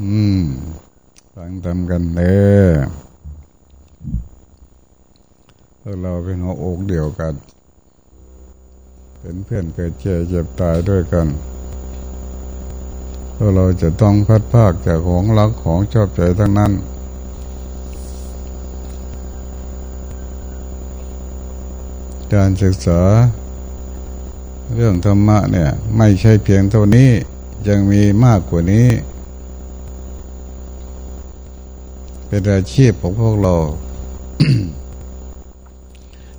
อืมฟังทำกันเด้อพวกเราเป็นหัวอกเดียวกัน เป็นเพื่อนเกิดเจ็บเจ็บตายด้วยกันพวกเราจะต้องพัดภาคจากของรักของชอบใจทั้งนั้นการศึกษา เรื่องธรรมะเนี่ย ไม่ใช่เพียงเท่านี้ยังมีมากกว่านี้ เป็นอาชีพของพวกเรา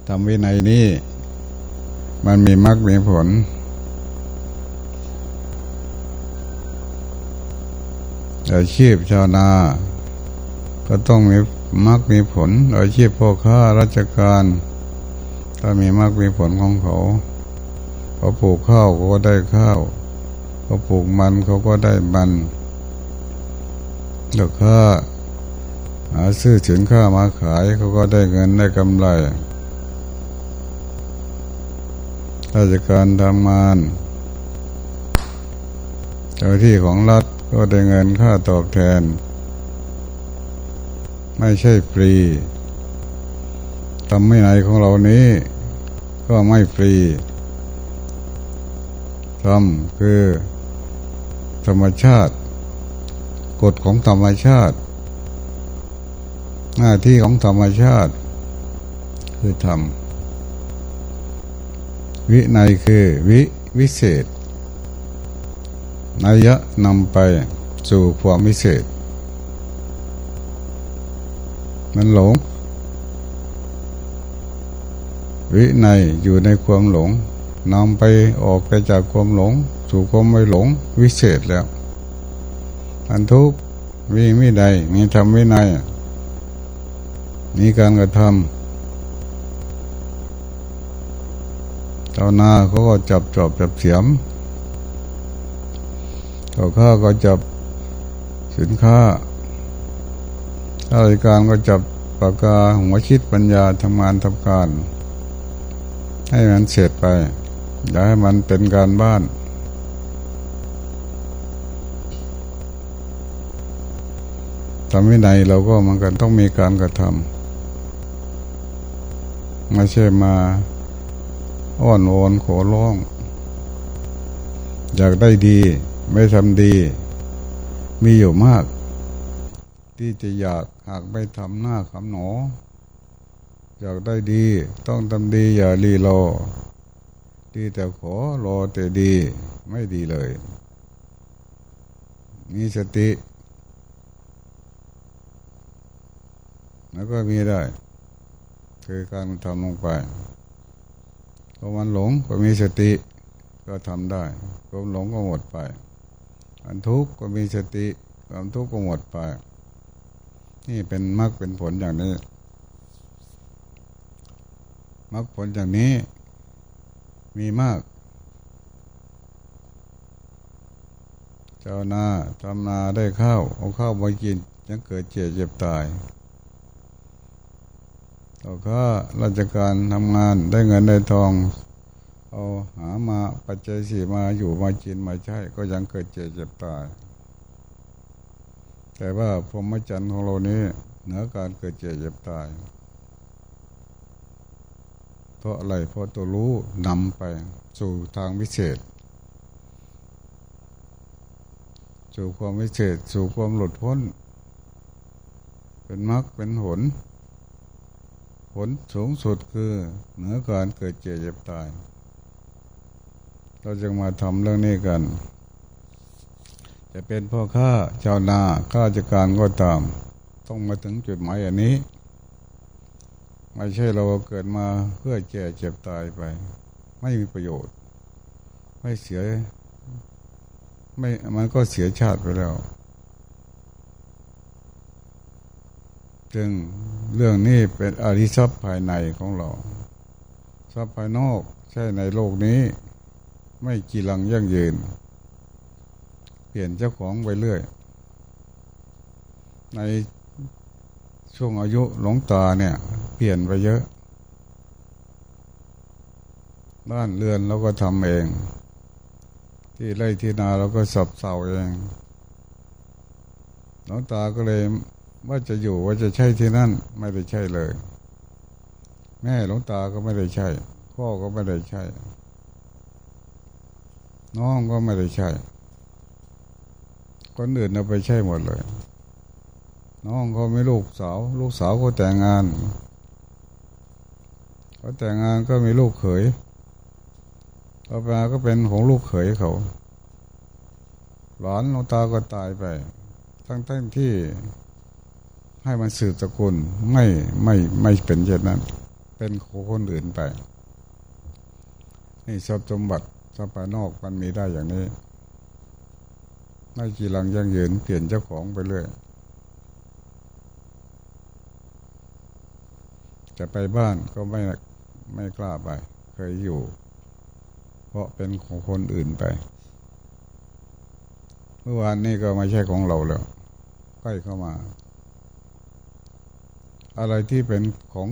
ทำวินัยนี้ มันมีมรรคมีผล อาชีพชาวนา ก็ต้องมีมรรคมีผล อาชีพพ่อค้าราชการถ้ามีมรรคมีผลของเขาเขาปลูกข้าวเขาก็ได้ข้าวเขาปลูกมันเขาก็ได้มันแล้วก็หาาซื้อสินค้ามาขายเขาก็ได้เงินได้กำไรราชการทำงานเจ้าที่ของรัฐก็ได้เงินค่าตอบแทน ไม่ใช่ฟรีทำไม่ไหนของเรานี้ ก็ไม่ฟรีทำคือธรรมชาติ กฎของธรรมชาติ หน้าที่ของธรรมชาติ คือทำวิในคือวิวิเศษนัยยะนำไปสู่ความวิเศษ มันหลง วิในอยู่ในความหลงนำไปออกไปจากความหลง สู่ความไม่หลงวิเศษแล้วอันทุกมีม่ใดมีทำวินัย มีการกระทำชาวนาเขาก็จับจอบจับเสียมเขาข้าก็จับสินค้าราชการก็จับปากกาหัวคิดปัญญาทำงานทำการ ให้มันเสร็จไป อย่าให้มันเป็นการบ้านทำวินัยเราก็มันกันต้องมีการกระทำ ไม่ใช่มาอ้อนวอนขอร้อง อยากได้ดี ไม่ทำดี มีอยู่มาก ที่จะอยากหากไม่ทำหน้าคำหนอ อยากได้ดี ต้องทำดี อย่ารีรอ ดีแต่ขอรอแต่ดี ไม่ดีเลย มีสติ แล้วก็มีได้ คือการทำลงไปพอมันหลงก็มีสติก็ทำได้ความหลงก็หมดไปอันทุกข์ก็มีสติความทุกข์ก็หมดไป นี่เป็นมรรคเป็นผลอย่างนี้มรรคผลอย่างนี้มีมาก เจ้านาทำนาได้ข้าวเอาข้าวมากินยังเกิดเจ็บเจ็บตาย เราก็ราชการทำงานได้เงินได้ทอง เอาหามาปัจจัยสี่มาอยู่มากินมาใช้ก็ยังเกิดเจ็บเจ็บตาย แต่ว่าพรหมจรรย์ของเรานี้เหนือการเกิดเจ็บเจ็บตาย เพราะอะไรเพราะตัวรู้นำไปสู่ทางวิเศษ สู่ความวิเศษ สู่ความหลุดพ้น เป็นมรรคเป็นผล ลสูงสุดคือเหนือการเกิดเจ็บเจ็บตาย เราจึงมาทำเรื่องนี้กัน จะเป็นพ่อข้าชาวนาข้าราชการก็ตาม ต้องมาถึงจุดหมายอันนี้ ไม่ใช่เราเกิดมาเพื่อแก่เจ็บตายไป ไม่มีประโยชน์ ไม่เสีย ไม่มันก็เสียชาติไปแล้ว จึงเรื่องนี้เป็นอริทรัพย์ภายในของเรา ทรัพย์ภายนอกใช่ในโลกนี้ ไม่กีรังยั่งยืน เปลี่ยนเจ้าของไปเรื่อย ในช่วงอายุหลงตาเนี่ย เปลี่ยนไปเยอะ บ้านเรือนเราก็ทำเอง ที่ไร่ที่นาเราก็สับเสาเองหลวงตาก็เลย ว่าจะอยู่ว่าจะใช่ที่นั่นไม่ได้ใช่เลย แม่หลวงตาก็ไม่ได้ใช่พ่อก็ไม่ได้ใช่ น้องก็ไม่ได้ใช่คนอื่นเอาไปใช่หมดเลย น้องเขาไม่ลูกสาว ลูกสาวก็แต่งงานเขาแต่งงานก็มีลูกเขยต่อมาก็เป็นของลูกเขยเขา หลานหลวงตาก็ตายไป ทั้งทั้งที่ ให้มันสืบสกุลไม่ไม่ไม่เป็นเช่นนั้น เป็นคนอื่นไป นี่ทรัพย์สมบัติทรัพย์ภายนอกมันมีได้อย่างนี้ไม่กี่หลังยังยืนเปลี่ยนเจ้าของไปเรื่อยจะไปบ้านก็ไม่ไม่กล้าไป เคยอยู่ เพราะเป็นของคนอื่นไป เมื่อวานนี้ก็ไม่ใช่ของเราแล้วใกล้เข้ามา อะไรที่เป็นของ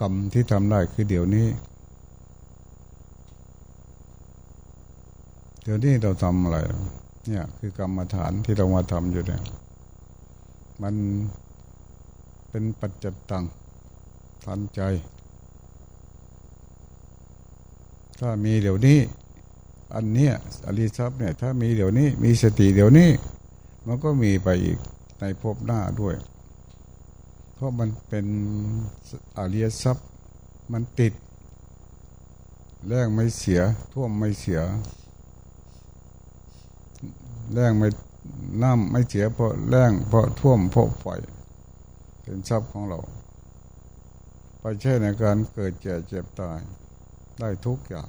กรรมที่ทำได้คือเดี๋ยวนี้ เดี๋ยวนี้เราทำอะไร เนี่ยคือกรรมฐานที่เรามาทำอยู่เนี่ย มันเป็นปัจจิตังทันใจ ถ้ามีเดี๋ยวนี้ อันเนี้ยอริทรัพย์เนี่ย ถ้ามีเดี๋ยวนี้ มีสติเดี๋ยวนี้ มันก็มีไปอีกในภพหน้าด้วย เพราะมันเป็นอริยทรัพย์มันติด แรงไม่เสีย ท่วมไม่เสีย แรงไม่น้ำไม่เสียเพราะแรงเพราะท่วมเพราะไฟเป็นทรัพย์ของเรา ไปใช่ในการเกิดเจ็บเจ็บตาย ได้ทุกอย่าง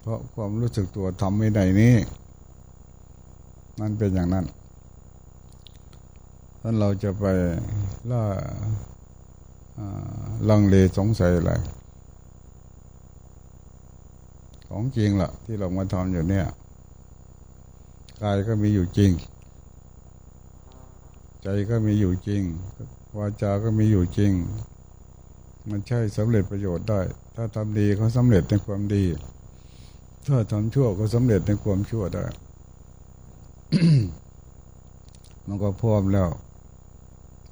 เพราะความรู้สึกตัวทำไม่ได้นี้ มันเป็นอย่างนั้น ท่านเราจะไปล่าลังเลสงสัยอะไร ของจริงละ่ะ ที่เรามาทำอยู่เนี่ยกายก็มีอยู่จริง ใจก็มีอยู่จริง วาจา ก็มีอยู่จริง มันใช่สำเร็จประโยชน์ได้ ถ้าทำดีเขาสำเร็จในความดี ถ้าทำชั่วก็สำเร็จในความชั่วได้ มันก็พร้อมแล้ว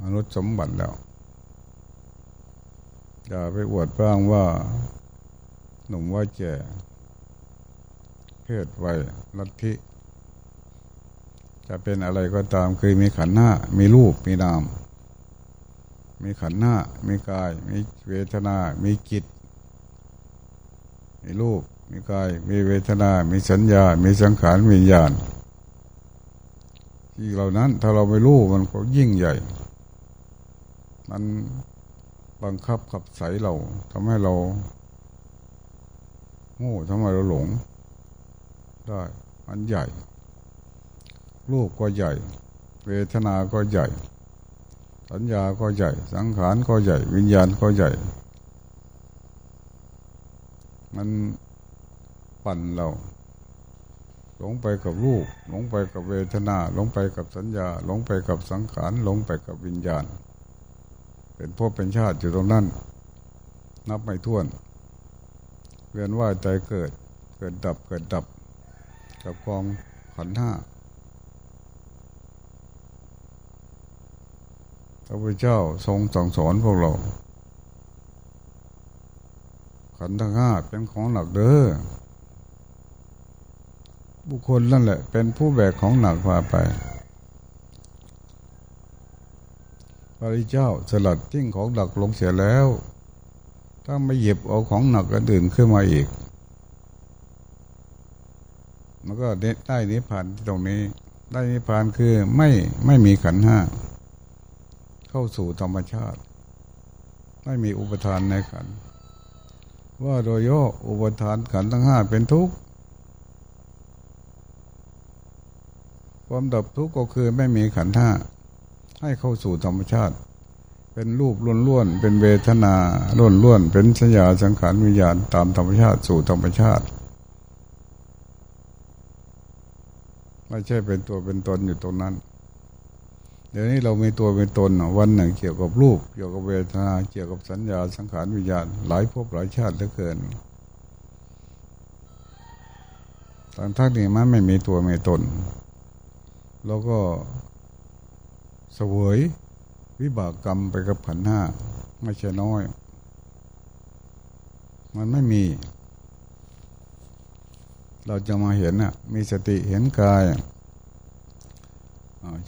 มนุษย์สมบัติแล้วอย่าไปอวดบ้างว่าหนุ่มว่าแก่เพศไว้ลัทธิจะเป็นอะไรก็ตามเคยมีขันหน้า มีรูปมีนาม มีขันหน้า มีกาย มีเวทนา มีจิต มีรูป มีกาย มีเวทนา มีสัญญา มีสังขารมีญาณที่เหล่านั้นถ้าเราไม่รู้มันก็ยิ่งใหญ่ มันบังคับขับใสเราทำให้เราโง่ทำให้เราหลง ได้ มันใหญ่รูปก็ใหญ่ เวทนา ก็ใหญ่ สัญญา ก็ใหญ่ สังขาร ก็ใหญ่ วิญญาณ ก็ใหญ่ มันปั่นเรา หลงไปกับรูป หลงไปกับเวทนา หลงไปกับสัญญา หลงไปกับสังขาร หลงไปกับวิญญาณ เป็นพวกเป็นชาติอยู่ตรงนั้น นับไม่ถ้วนเวียนว่ายใจเกิด เกิดดับเกิดดับ กับกองขันห้าพระพุทธเจ้าทรงสั่งสอนพวกเรา ขันธ์ทั้งห้าเป็นของหนักเด้อบุคคลนั่นแหละ เป็นผู้แบกของหนักพาไป พระเจ้าสลัดทิ้งของหนักลงเสียแล้ว ถ้าไม่หยิบเอาของหนักกระดื่นขึ้นมาอีก มันก็ได้นิพพานตรงนี้ ได้นิพพานคือไม่ไม่มีขันห้า เข้าสู่ธรรมชาติ ไม่มีอุปทานในขัน ว่าโดยย่ออุปทานขันทั้งห้าเป็นทุกข์ความดับทุกข์ก็คือไม่มีขันห้า ให้เข้าสู่ธรรมชาติ เป็นรูปล้วนๆ เป็นเวทนาล้วนๆ เป็นสัญญาสังขารวิญญาณตามธรรมชาติสู่ธรรมชาติไม่ใช่เป็นตัวเป็นตนอยู่ตรงนั้น เดี๋ยวนี้เรามีตัวเป็นตนวันหนึ่งเกี่ยวกับรูป เกี่ยวกับเวทนาเกี่ยวกับสัญญาสังขารวิญญาณหลายภพหลายชาติเหลือเกินทางทักนี้มันไม่มีตัวไม่ตน แล้วก็ วยวิบากกรรมไปกับขันห้าไม่ใช่น้อย มันไม่มี เราจะมาเห็นน่ะ มีสติเห็นกาย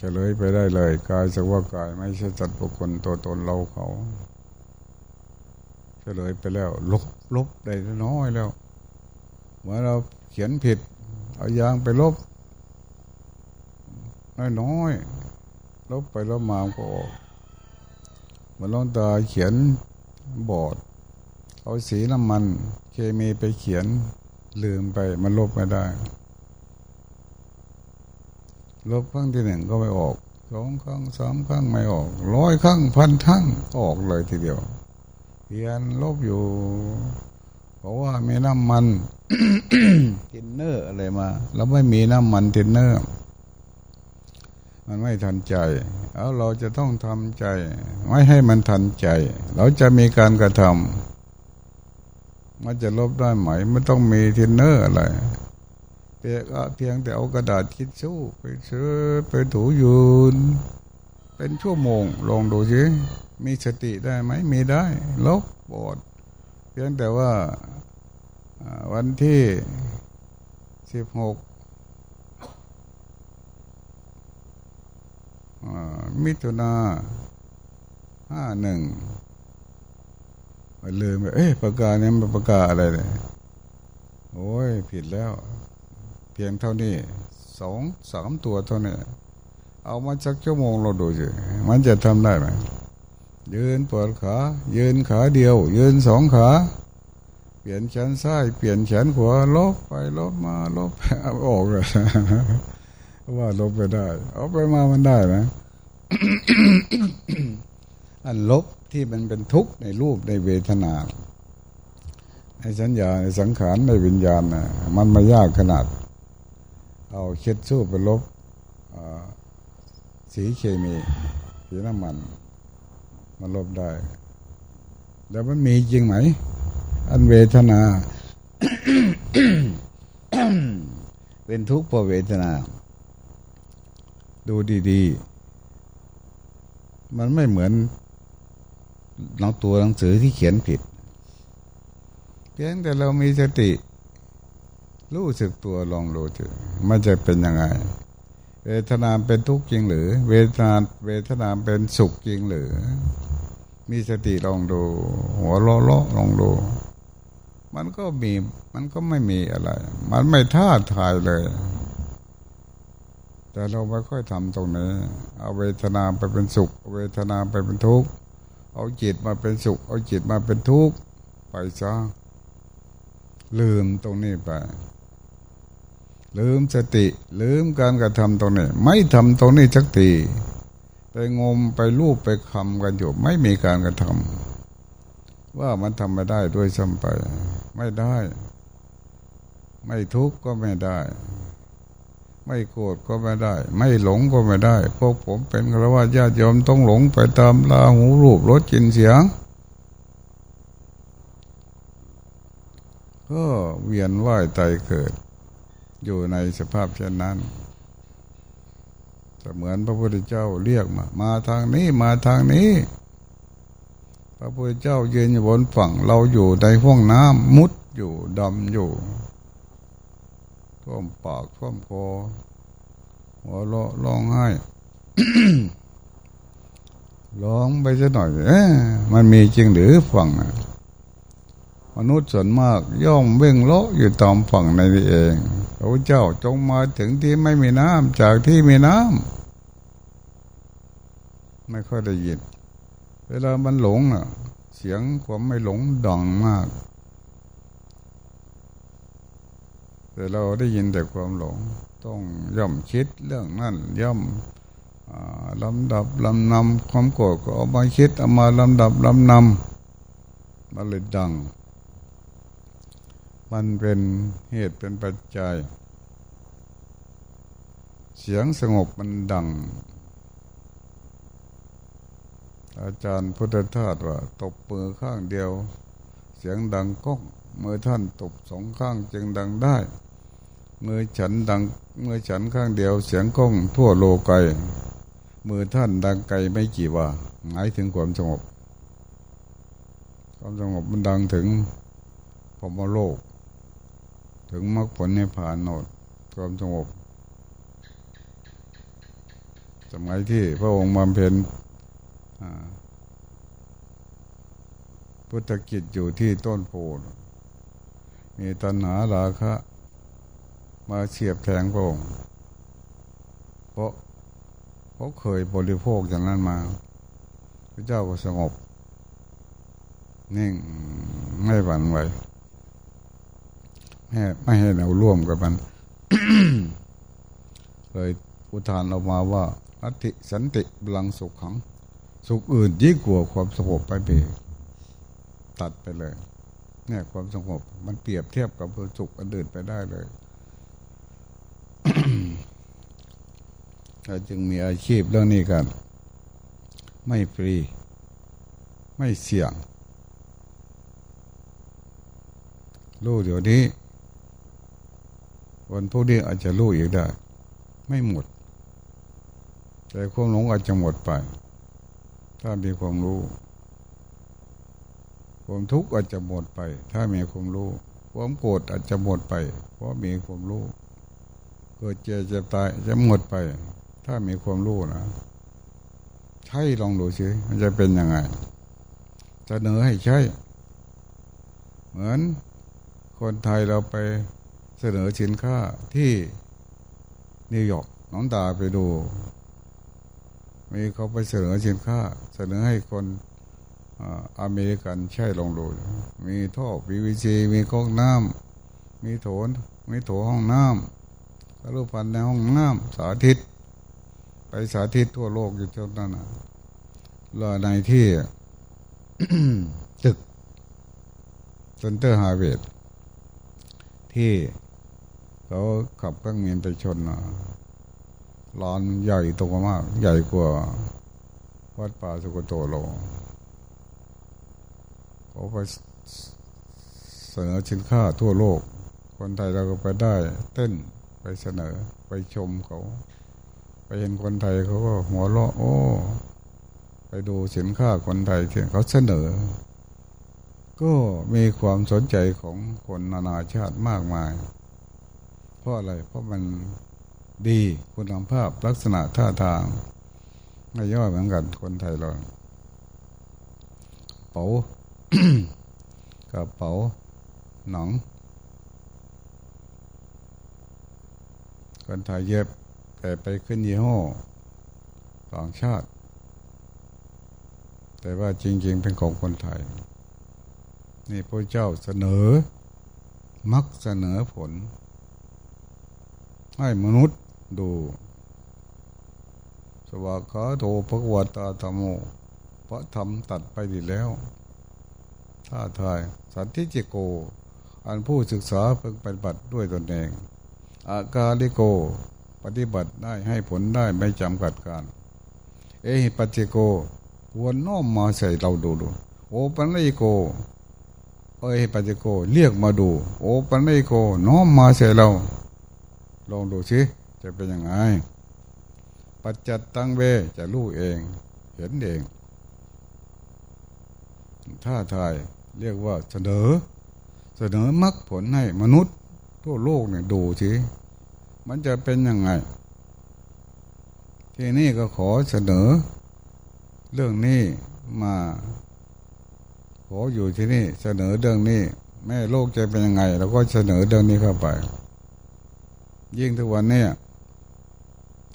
จะเลยไปได้เลย กายสักว่ากายไม่ใช่จัดบุคคลตัวตนเราเขาจะเลยไปแล้ว ลบลบได้น้อยแล้วเมื่อเราเขียนผิด เอายางไปลบน้อยน้อย ลบไปลบมาก็ออกมันลองตาเขียนบอร์ดเอาสีน้ำมัน เคมีไปเขียนลืมไปมันลบไม่ได้ ลบครั้งที่หนึ่งก็ไม่ออกสองครั้งสามครั้งไม่ออกร้อยครั้งพันครั้งออกเลยทีเดียวเขียนลบอยู่เพราะว่ามีน้ำมันทินเนอร์อะไรมา แล้วไม่มีน้ำมันทินเนอร์ มันไม่ทันใจเอาเราจะต้องทำใจ ไม่ให้มันทันใจ เราจะมีการกระทำมันจะลบได้ไหมไม่ต้องมีทินเนอร์อะไรเพียงเพียงแต่เอากระดาษคิดสู้ไปเชื้อไปถูยืน เป็นชั่วโมงลองดูสิมีสติได้ไหมมีได้ ลบบอดเพียงแต่ว่าวันที่สิบหก มิถุนาห้าหนึ่งลืมไปเอ๊ะประกาศนี้มันประกาศอะไรเลยโอ้ยผิดแล้ว เพียงเท่านี้สองสามตัวเท่านี้เอามาสักชั่วโมงเราดูสิมันจะทำได้ไหมยืนปวดขายืนขาเดียว ยืนสองขา เปลี่ยนแขนซ้าย เปลี่ยนแขนขวาลบไปลบมาลบเอาออกเลย ว่าลบไปได้ เอาไปมามันได้ไหมอันลบที่มันเป็นทุกข์ในรูปในเวทนา ในสัญญาในสังขารในวิญญาณนะมันไม่ยากขนาด เอาเช็ดสู้ไปลบสีเคมีสีน้ำมันมันลบได้ แล้วมันมีจริงไหม อันเวทนา เป็นทุกข์เพราะเวทนา ดูดีๆ มันไม่เหมือนหนังตัวหนังสือที่เขียนผิดเพียงแต่เรามีสติ รู้สึกตัวลองดูเถอะมันจะเป็นยังไง เวทนาเป็นทุกข์จริงหรือ เวทนาเวทนาเป็นสุขจริงหรือ มีสติลองดู หัวล้อล้อลองดู มันก็มีมันก็ไม่มีอะไร มันไม่ท้าทายเลย แต่เราไม่ค่อยทำตรงนี้ เอาเวทนาไปเป็นสุขเวทนาไปเป็นทุกข์เอาจิตมาเป็นสุข เอาจิตมาเป็นทุกข์ไปซะลืมตรงนี้ไป ลืมสติ ลืมการกระทำตรงนี้ ไม่ทำตรงนี้สักทีไปงมไปรูปไปคำกันอยู่ไม่มีการกระทำว่ามันทำไม่ได้ด้วยซ้ำไป ไม่ได้ ไม่ทุกข์ก็ไม่ได้ ไม่โกรธก็ไม่ได้ ไม่หลงก็ไม่ได้พวกผมเป็นฆราวาญาติโยมต้องหลงไปตามลาหูรูปรสจินเสียง ก็เวียนว่ายตายเกิด อยู่ในสภาพเช่นนั้นเหมือนพระพุทธเจ้าเรียกมา มาทางนี้มาทางนี้ พระพุทธเจ้ายืนอยู่บนฝั่งเราอยู่ในห้องน้ำมุดอยู่ดำอยู่ ท่วมปากท่วมคอหัวเราะร้องไห้ร้องไปสักหน่อยเอ๊ะมันมีจริงหรือฝั่งมนุษย์ส่วนมากย่อมเว่งเลาะอยู่ตามฝั่งในนี้เองพระเจ้าจงมาถึงที่ไม่มีน้ำจากที่มีน้ำไม่ค่อยได้ยิน เวลามันหลงอะ เสียงความไม่หลงดังมาก แต่เราได้ยินแต่ความหลง ต้องย่อมคิดเรื่องนั่นย่อมลำดับลำนำความโกรธก็เอามาคิดเอามาลำดับลำนำมันเลยดัง มันเป็นเหตุเป็นปัจจัย เสียงสงบมันดัง อาจารย์พุทธทาสว่า ตบมือข้างเดียว เสียงดังก้องเมื่อท่านตบสองข้างจึงดังได้ มื่อฉันดังเมื่อฉันข้างเดียวเสียงก้องทั่วโลกไกมือท่านดังไกลไม่กี่ว่าหมายถึงความสงบ ความสงบมันดังถึงพมโลก ถึงมรรคผลในผ่านโนดความสงบ สมัยที่พระองค์บำเพ็ญพุทธกิจอยู่ที่ต้นโพมีตัณหาราคะ มาเฉียบแทงพระองค์เพราะเขาเคยบริโภคอย่างนั้นมาพระเจ้าก็สงบ นิ่งไม่หวั่นไหวไม่ไม่ให้เราร่วมกับมันเลยอุทานออกมาว่าอัติสันติบลังสุขขัง สุขอื่นยิ่งกว่าความสงบไปเบตัดไปเลย เนี่ยความสงบมันเปรียบเทียบกับสุขอันอื่นไปได้เลย เราจึงมีอาชีพเรื่องนี้กัน ไม่ฟรี ไม่เสี่ยง รู้เดี๋ยวนี้ วันพวกนี้อาจจะรู้อีกได้ ไม่หมด แต่ความหลงอาจจะหมดไป ถ้ามีความรู้ ความทุกข์อาจจะหมดไป ถ้ามีความรู้ ความโกรธอาจจะหมดไป เพราะมีความรู้เกิดเจ็บจะตายจะหมดไป ถ้ามีความรู้นะ ใช่ลองดูสิมันจะเป็นยังไงจะเนอให้ใช่ เหมือนคนไทยเราไปเสนอสินค้าที่นิวยอร์กน้องตาไปดู มีเขาไปเสนอสินค้า เสนอให้คนอเมริกันใช่ลองดู มีท่อพีวีซีมีก๊อกน้ำมีโถน มีโถห้องน้ำรูปพันในห้องน้ำสาธิต สาธิตทั่วโลกอยู่เท่านั้นนะรอในที่ตึกเซนเตอร์ฮาร์เวดที่เขาขับเครื่องเมีนไปชนนะลานใหญ่ตรงมาก ใหญ่กว่าวัดป่าสุกโตโลเขาไปเสนอสินค้าทั่วโลก คนไทยเราก็ไปได้ เต้นไปเสนอไปชมเขา ไปเห็นคนไทยเขาก็หัวเราะโอ้ ไปดูสินค้าคนไทยที่เขาเสนอ ก็มีความสนใจของคนนานาชาติมากมาย เพราะอะไร เพราะมันดีคุณภาพลักษณะท่าทางไม่ย่อเหมือนกันคนไทยเราเป๋ากระเป๋าหนังคนไทยเย็บ แต่ไปขึ้นยี่ห้อต่างชาติ แต่ว่าจริง ๆ เป็นของคนไทย นี่พระเจ้าเสนอมักเสนอผล ให้มนุษย์ดู สวากขาโตภควตาธรรมโมพระธรรมตัดไปดีแล้วท่าทายสันติจิโก อันผู้ศึกษาเพิ่งปฏิบัติด้วยตนเอง อากาลิโก ปฏิบัติได้ให้ผลได้ไม่จำกัดการ เอหิปัจเจโกวนน้อมมาใส่เราดูดูโอปัญญโก เอหิปัจเจโกเรียกมาดู โอปัญญโกน้อมมาใส่เรา ลองดูสิจะเป็นยังไงปัจจัตตังเวจะรู้เอง เห็นเองท่าทายเรียกว่าเสนอ เสนอมรรคผลให้มนุษย์ ทั่วโลกเนี่ยดูสิ มันจะเป็นยังไง ที่นี่ก็ขอเสนอ เรื่องนี้มา ขออยู่ที่นี่เสนอเรื่องนี้ แม่โลกจะเป็นยังไงเราก็เสนอเรื่องนี้เข้าไป ยิ่งทุกวันนี้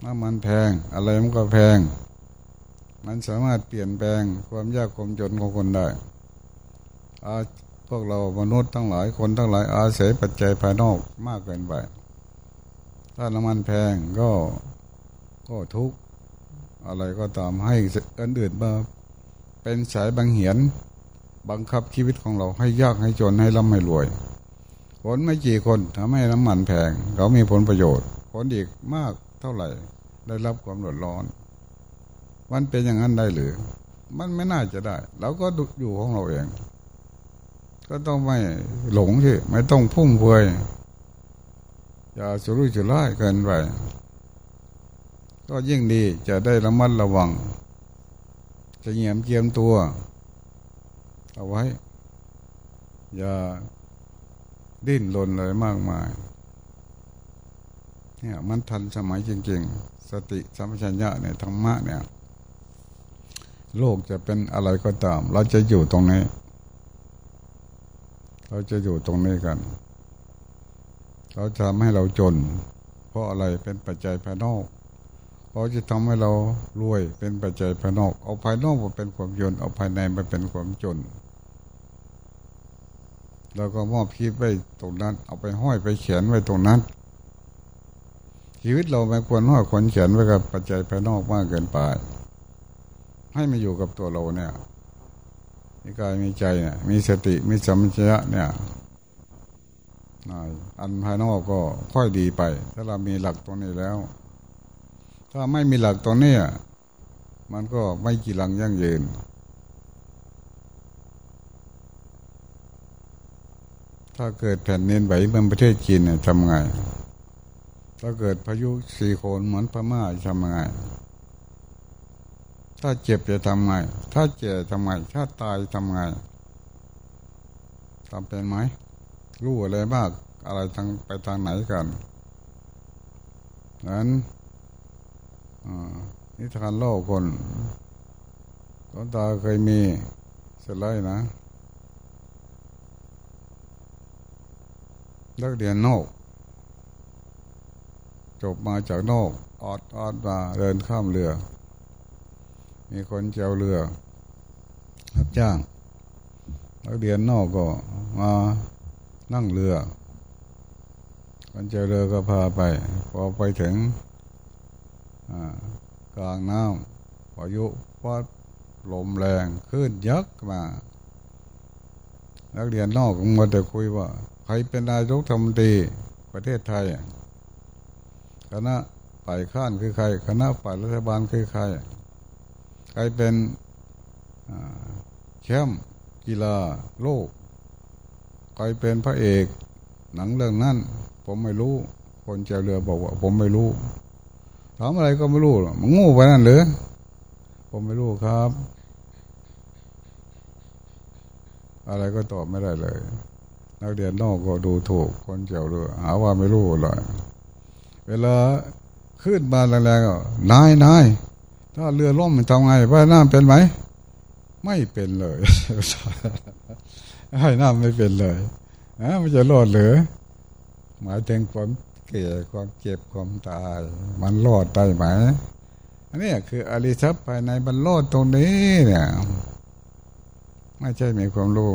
น้ำมันแพง อะไรมันก็แพง มันสามารถเปลี่ยนแปลงความยากความจนของคนได้อาพวกเรามนุษย์ทั้งหลายคนทั้งหลายอาศัยปัจจัยภายนอกมากเกินไป ถ้าน้ำมันแพงก็ก็ทุกอะไรก็ตามให้อันอื่นมาเป็นสายบังเหียนบังคับชีวิตของเราให้ยากให้จนให้ร่ำให้รวย คนไม่กี่คนทำให้น้ำมันแพง เขามีผลประโยชน์ คนอีกมากเท่าไหร่ ได้รับความเดือดร้อน มันเป็นอย่างนั้นได้หรือ มันไม่น่าจะได้เราก็อยู่ของเราเอง ก็ต้องไม่หลงที่ไม่ต้องพุ่งเฟือย อย่าสุรุ่ยสุร่ายเกินไปก็ยิ่งดีจะได้ระมัดระวัง จะเหยียมเกียมตัว เอาไว้ อย่าดิ้นรนเลยมากมาย เนี่ยมันทันสมัยจริง ๆ สติสัมปชัญญะเนี่ยธรรมะเนี่ย โลกจะเป็นอะไรก็ตาม เราจะอยู่ตรงนี้ เราจะอยู่ตรงนี้กัน เราจะทำให้เราจน เพราะอะไรเป็นปัจจัยภายนอกเขาจะทำให้เรารวยเป็นปัจจัยภายนอก เอาภายนอกมาเป็นความยนเอาภายในมาเป็นความจนเราก็มอบชีวิตไว้ตรงนั้น เอาไปห้อยไปเขียนไว้ตรงนั้น ชีวิตเราไม่ควรห้อยคนเขียนไว้กับปัจจัยภายนอกมากเกินไป ให้มาอยู่กับตัวเราเนี่ยมีกายมีใจเนี่ยมีสติมีสัมปชัญญะเนี่ย อันภายนอกก็ค่อยดีไป ถ้าเรามีหลักตรงนี้แล้ว ถ้าไม่มีหลักตรงนี้มันก็ไม่กี่ลังยั่งยืน ถ้าเกิดแผ่นดินไหวเมืองประเทศจีนเนี่ยทำไง ถ้าเกิดพายุสี่โคนเหมือนพม่าทำไง ถ้าเจ็บจะทำไง ถ้าเจ็บทำไง ถ้าตายทำไงทำเป็นไหม รู้อะไรบ้างอะไรทางไปทางไหนกันนั้นนิทานเล่าคนตอนตาเคยมีเสไลด์นะนักเรียนนอก จบมาจากนอกออดออดมาเดินข้ามเรือ มีคนเจ้าเรือรับจ้างนักเรียนนอกก็มา นั่งเรือคนเจ้าเรือก็พาไป พอไปถึงกลางน้ำพายุพัดลมแรงขึ้นยักษ์มา นักเรียนนอกก็มาแต่คุยว่า ใครเป็นนายกธรรมดีประเทศไทย คณะฝ่ายข้านคือใคร คณะฝ่ายรัฐบาลคือใคร ใครเป็นแชมป์กีฬาโลก ครเป็นพระเอก หนังเรื่องนั้น ผมไม่รู้ คนเจ้าเรือบอกว่า ผมไม่รู้ถามอะไรก็ไม่รู้มันงูไปนั่นหรือผมไม่รู้ครับ อะไรก็ตอบไม่ได้เลย นักเรียนนอกก็ดูถูกคนเจียวเรือหาว่าไม่รู้เลยเวลาขึ้นมาแรงๆนายนายถ้าเรือล่มมันทำไงว่าน้ำเป็นไหม ไม่เป็นเลย ให้น้ำไม่เป็นเลยนะมันจะรอดหรือหมายถึงความเก่ความเจ็บความตาย มันรอดได้ไหมอันนี้คืออริทัพภายในมันรอดตรงนี้เนี่ยไม่ใช่มีความรู้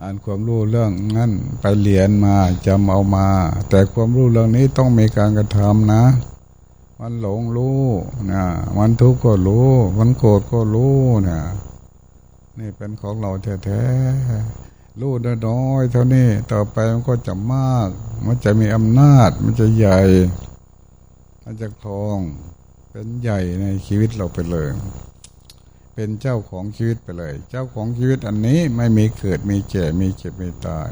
อ่านความรู้เรื่องนั้นไปเรียนมาจำเอามา แต่ความรู้เรื่องนี้ต้องมีการกระทำนะ มันหลงรู้นะมันทุกข์ก็รู้ มันโกรธก็รู้นะ นี่เป็นของเราแท้ๆรู้น้อยเท่านี้ต่อไปมันก็จะมาก มันจะมีอำนาจ มันจะใหญ่ มันจะครอง เป็นใหญ่ในชีวิตเราไปเลย เป็นเจ้าของชีวิตไปเลย เจ้าของชีวิตอันนี้ไม่มีเกิดมีแก่มีเจ็บมีตาย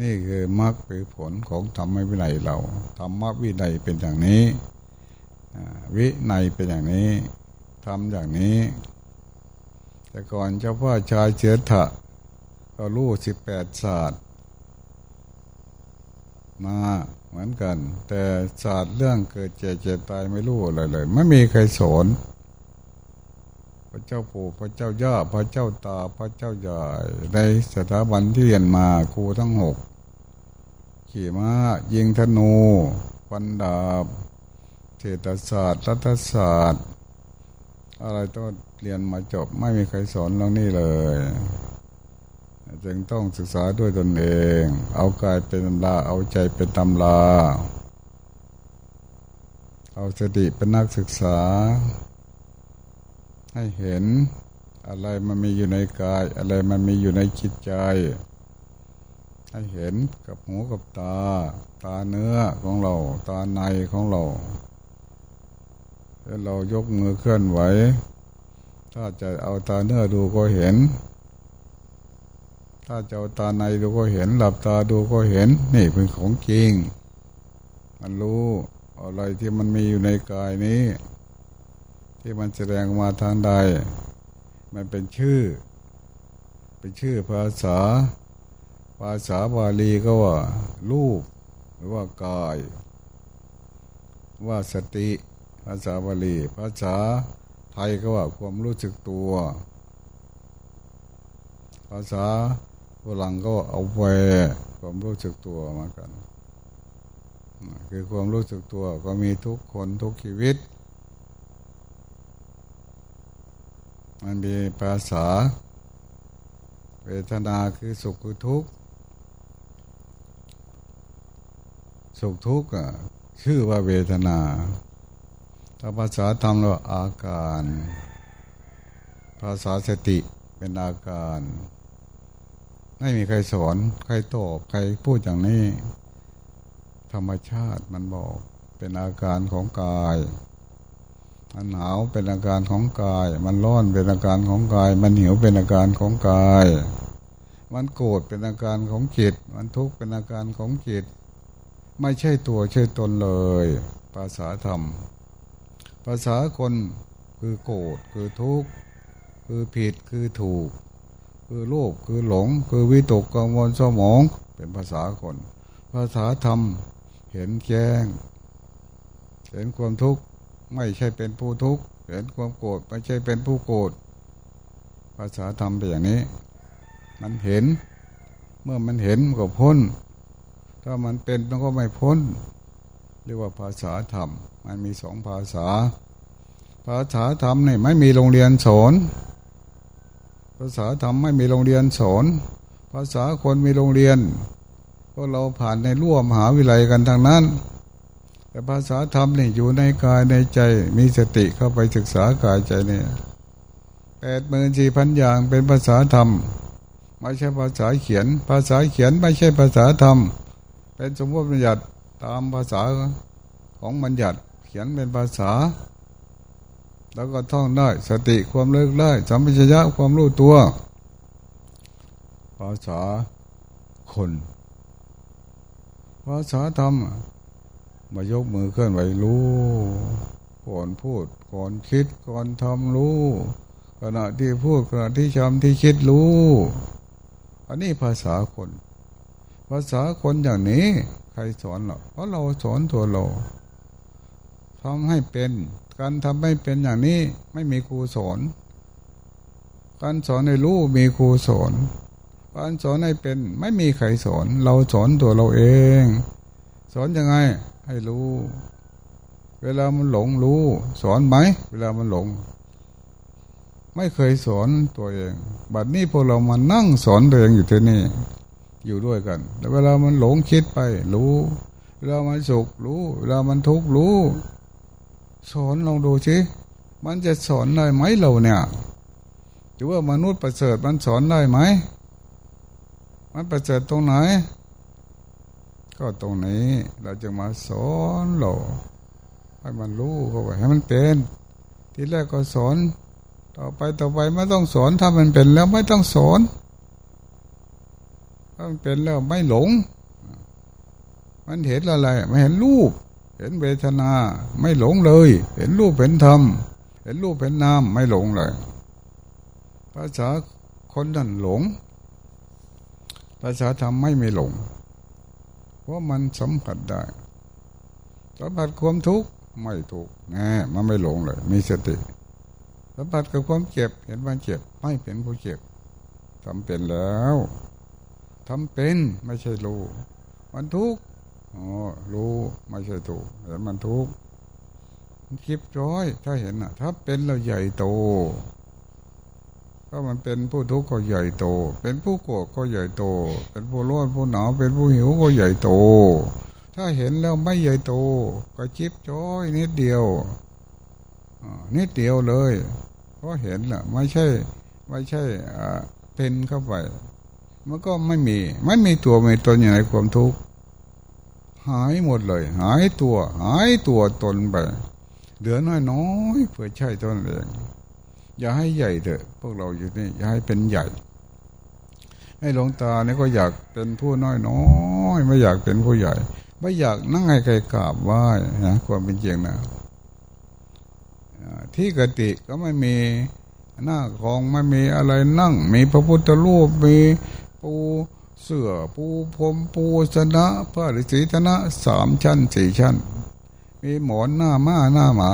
นี่คือมรรคผลของธรรมวินัยเราธรรมวินัยเป็นอย่างนี้วินัยเป็นอย่างนี้ทำอย่างนี้ แต่ก่อนเจ้าพ่อชายเชื้อถะก็รู้สิบแปดศาสตร์มาเหมือนกัน แต่ศาสตร์เรื่องเกิดเจ็บเจ็บตายไม่รู้อะไรเลย ไม่มีใครสอนพระเจ้าปู่พระเจ้าย่าพระเจ้าตาพระเจ้าใหญ่ในสถาบันที่เรียนมาครูทั้งหกขี่ม้ายิงธนูฟันดาบเศรษฐศาสตร์รัฐศาสตร์ อะไรต้อง เรียนมาจบไม่มีใครสอนเรื่องนี้เลยจึงต้องศึกษาด้วยตนเอง เอากายเป็นตำราเอาใจเป็นตำราเอาสติเป็นนักศึกษา ให้เห็นอะไรมันมีอยู่ในกาย อะไรมันมีอยู่ในจิตใจ ให้เห็นกับหูกับตา ตาเนื้อของเรา ตาในของเราเรายกมือเคลื่อนไหว ถ้าจะเอาตาเนื้อดูก็เห็น ถ้าจะเอาตาในดูก็เห็น หลับตาดูก็เห็น นี่เป็นของจริง มันรู้อะไรที่มันมีอยู่ในกายนี้ ที่มันแสดงมาทางใด มันเป็นชื่อ เป็นชื่อภาษา ภาษาบาลีก็ว่า รูป หรือว่ากาย ว่าสติ ภาษาบาลี ภาษา ทยก็ว่าความรู้สึกตัว ภาษาฝรั่งก็เอาแวความรู้สึกตัวมากันคือความรู้สึกตัวก็มีทุกคนทุกชีวิต มันมีภาษา เวทนาคือสุขคือทุกข์สุขทุกข์อะชื่อว่าเวทนา ถ้าภาษาธรรมเราอาการ ภาษาสติเป็นอาการ ไม่มีใครสอน ใครตอบ ใครพูดอย่างนี้ ธรรมชาติมันบอก เป็นอาการของกายมันหนาวเป็นอาการของกาย มันร้อนเป็นอาการของกาย มันหิวเป็นอาการของกาย มันโกรธเป็นอาการของจิต มันทุกข์เป็นอาการของจิต ไม่ใช่ตัวใช่ตนเลย ภาษาธรรม ภาษาคนคือโกรธคือทุกข์คือผิดคือถูก คือโลภคือหลง คือวิตกกังวลสมองเป็นภาษาคน ภาษาธรรมเห็นแจ้ง เห็นความทุกข์ไม่ใช่เป็นผู้ทุกข์เห็นความโกรธไม่ใช่เป็นผู้โกรธภาษาธรรมเป็นอย่างนี้ มันเห็น เมื่อมันเห็นก็พ้น ถ้ามันเป็นมันก็ไม่พ้น เรียกว่าภาษาธรรม มันมีสองภาษา ภาษาธรรมนี่ไม่มีโรงเรียนสอน ภาษาธรรมไม่มีโรงเรียนสอน ภาษาคนมีโรงเรียนพวกเราผ่านในร่วมมหาวิทยาลัยกันทางนั้น แต่ภาษาธรรมนี่อยู่ในกายในใจมีสติเข้าไปศึกษากายใจเนี่ยแปดหมื่นสี่พันอย่างเป็นภาษาธรรม ไม่ใช่ภาษาเขียน ภาษาเขียนไม่ใช่ภาษาธรรม เป็นสมมติบัญญัติ ตามภาษาของบัญญัติเขียนเป็นภาษา แล้วก็ท่องได้สติความเลิกได้สัมปชัญญะความรู้ตัว ภาษาคน ภาษาธรรมมายกมือเคลื่อนไหวรู้ก่อนพูดก่อนคิดก่อนทำรู้ ขณะที่พูดขณะที่ชำที่คิดรู้ อันนี้ภาษาคน ภาษาคนอย่างนี้ รสอนเราเพราะเราสอนตัวเราทำให้เป็น การทำให้เป็นอย่างนี้ไม่มีครูสอน การสอนให้รู้มีครูสอนการสอนให้เป็นไม่มีใครสอน เราสอนตัวเราเอง สอนยังไงให้รู้ เวลามันหลงรู้ สอนไหม เวลามันหลง ไม่เคยสอนตัวเอง บัดนี้พวกเรามานั่งสอนตัวเองอยู่ที่นี่ อยู่ด้วยกัน แต่เวลามันหลงคิดไป รู้เวลามันสุขรู้เวลามันทุกข์รู้ สอนลองดูสิมันจะสอนได้ไหมเราเนี่ยหรือว่ามนุษย์ประเสริฐมันสอนได้ไหม มันประเสริฐตรงไหน ก็ตรงนี้เราจะมาสอนเราให้มันรู้เข้าไปให้มันเป็นทีแรกก็สอน ต่อไปต่อไปไม่ต้องสอนถ้ามันเป็นแล้วไม่ต้องสอน ถ้ามันเป็นแล้วไม่หลง มันเห็นอะไรไม่เห็นรูป เห็นเวทนา ไม่หลงเลย เห็นรูปเห็นธรรม เห็นรูปเห็นนามไม่หลงเลยภาษาคนนั่นหลงภาษาธรรมไม่ไม่หลง เพราะมันสัมผัสได้สัมผัสความทุกข์ไม่ทุกข์แน่มันไม่หลงเลย มีสติสัมผัสกับความเจ็บ เห็นมันเจ็บ ไม่เป็นผู้เจ็บทำเป็นแล้ว ทำเป็นไม่ใช่รู้มันทุกข์อ๋อรู้ไม่ใช่ถูกแต่มันทุกข์คิดร้อยถ้าเห็นอะ ถ้าเป็นเราใหญ่โตถ้ามันเป็นผู้ทุกข์ก็ใหญ่โต เป็นผู้โกรธก็ใหญ่โต เป็นผู้ร้อนผู้หนาวเป็นผู้หิวก็ใหญ่โต ถ้าเห็นแล้วไม่ใหญ่โต ก็จิบจ้อยนิดเดียวนิดเดียวเลยเพราะเห็นแหละไม่ใช่ ไม่ใช่เป็นเข้าไป มันก็ไม่มี ไม่มีตัวไม่ตนอยู่ในความทุกข์หายหมดเลย หายตัว หายตัวตนไปเหลือน้อยน้อยเพื่อใช่ตนเองอย่าให้ใหญ่เถอะ พวกเราอยู่นี่อย่าให้เป็นใหญ่ ให้หลวงตาเนี่ยก็อยากเป็นผู้น้อยน้อยไม่อยากเป็นผู้ใหญ่ ไม่อยากนั่งให้ใครกราบไหว้นะความเป็นจริงนะที่กติก็ไม่มีหน้าของไม่มีอะไรนั่ง มีพระพุทธรูปมี ปูเสือปูพรมปูชนะพระฤาษีธนะสามชั้นสี่ชั้น มีหมอนหน้าม้าหน้าหมา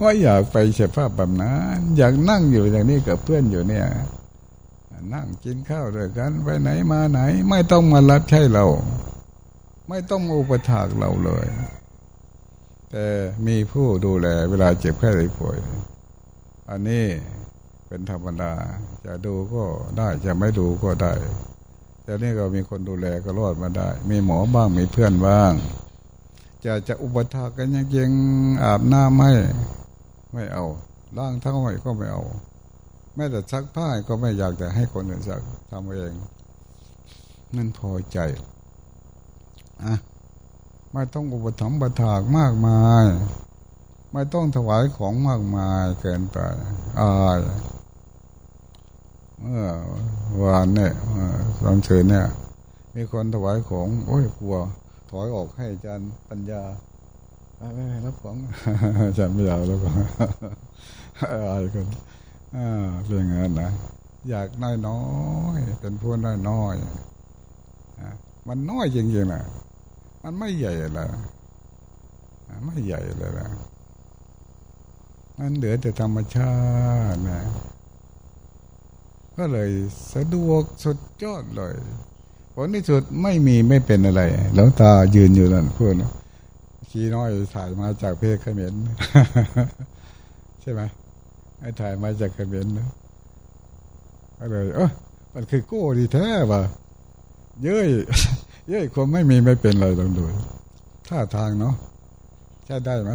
ว่าอยากไปเฉพาะแบบนั้นอยากนั่งอยู่อย่างนี้กับเพื่อนอยู่เนี่ย นั่งกินข้าวด้วยกัน ไปไหนมาไหน ไม่ต้องมารับใช้เรา ไม่ต้องอุปถากเราเลย แต่มีผู้ดูแลเวลาเจ็บแค่ไหนป่วย อันนี้ เป็นธรรมดา จะดูก็ได้จะไม่ดูก็ได้แต่นี่ก็มีคนดูแลก็รอดมาได้ มีหมอบ้างมีเพื่อนบ้าง จะจะอุปถากกันยังยังอาบน้ำไม่ไม่เอาล้างเท้าไม่ก็ไม่เอาแม้แต่ซักผ้าก็ไม่อยากจะให้คนอื่นซักทำเองนั่นพอใจอะไม่ต้องอุปถัมภ์ประถากมากมาย ไม่ต้องถวายของมากมายเกินไปอายเมื่อ วานเนี่ยตอนเชิญเนี่ย มีคนถวายของ โอ้ยกลัว ถอยออกให้อาจารย์ปัญญาไม่รับของอาจารย์ไม่อยากแล้วก็อะไรกันอ่าเป็นอย่างนั้นนะอยากน้อยน้อยเป็นผู้น้อยน้อยมันน้อยจริงๆนะมันไม่ใหญ่เลยไม่ใหญ่เลยนะมันเหลือแต่ธรรมชาตินะ ก็เลยสะดวกสุดยอดเลยผลที่สุดไม่มีไม่เป็นอะไร แล้วตายืนอยู่นั่นพูดนะชี้น้อยถ่ายมาจากเพศเขมรใช่ไหมไอ้ถ่ายมาจากเขมรนะก็เลยเออมันคือโก้ดีแท้ป่ะเย้ยเย้ยคนไม่มีไม่เป็นไรลองดูท่าทางเนาะใช่ได้ไหม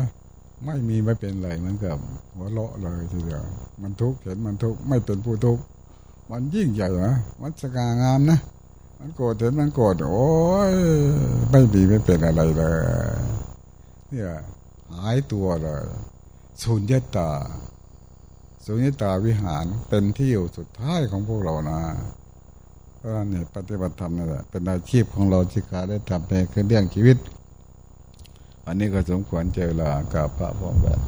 ไม่มีไม่เป็นไรเหมือนกับหัวเลาะเลยทีเดียวมันทุกข์เห็นมันทุกข์ไม่เป็นผู้ทุกข์ มันยิ่งใหญ่นะมันสง่างามนะมันโกรธเห็นมันโกรธโอ้ยไม่มีไม่เป็นอะไรเลยเนี่ยหายตัวเลยสุญญตาสุญญตาวิหารเป็นที่อยู่สุดท้ายของพวกเรานะเพราะนี่ปฏิบัติธรรมนี่แหละเป็นอาชีพของเราที่ขาได้ทำเป็นเรื่องชีวิต อันนี้ก็สมควรเจอละกับพระพ่อแบบ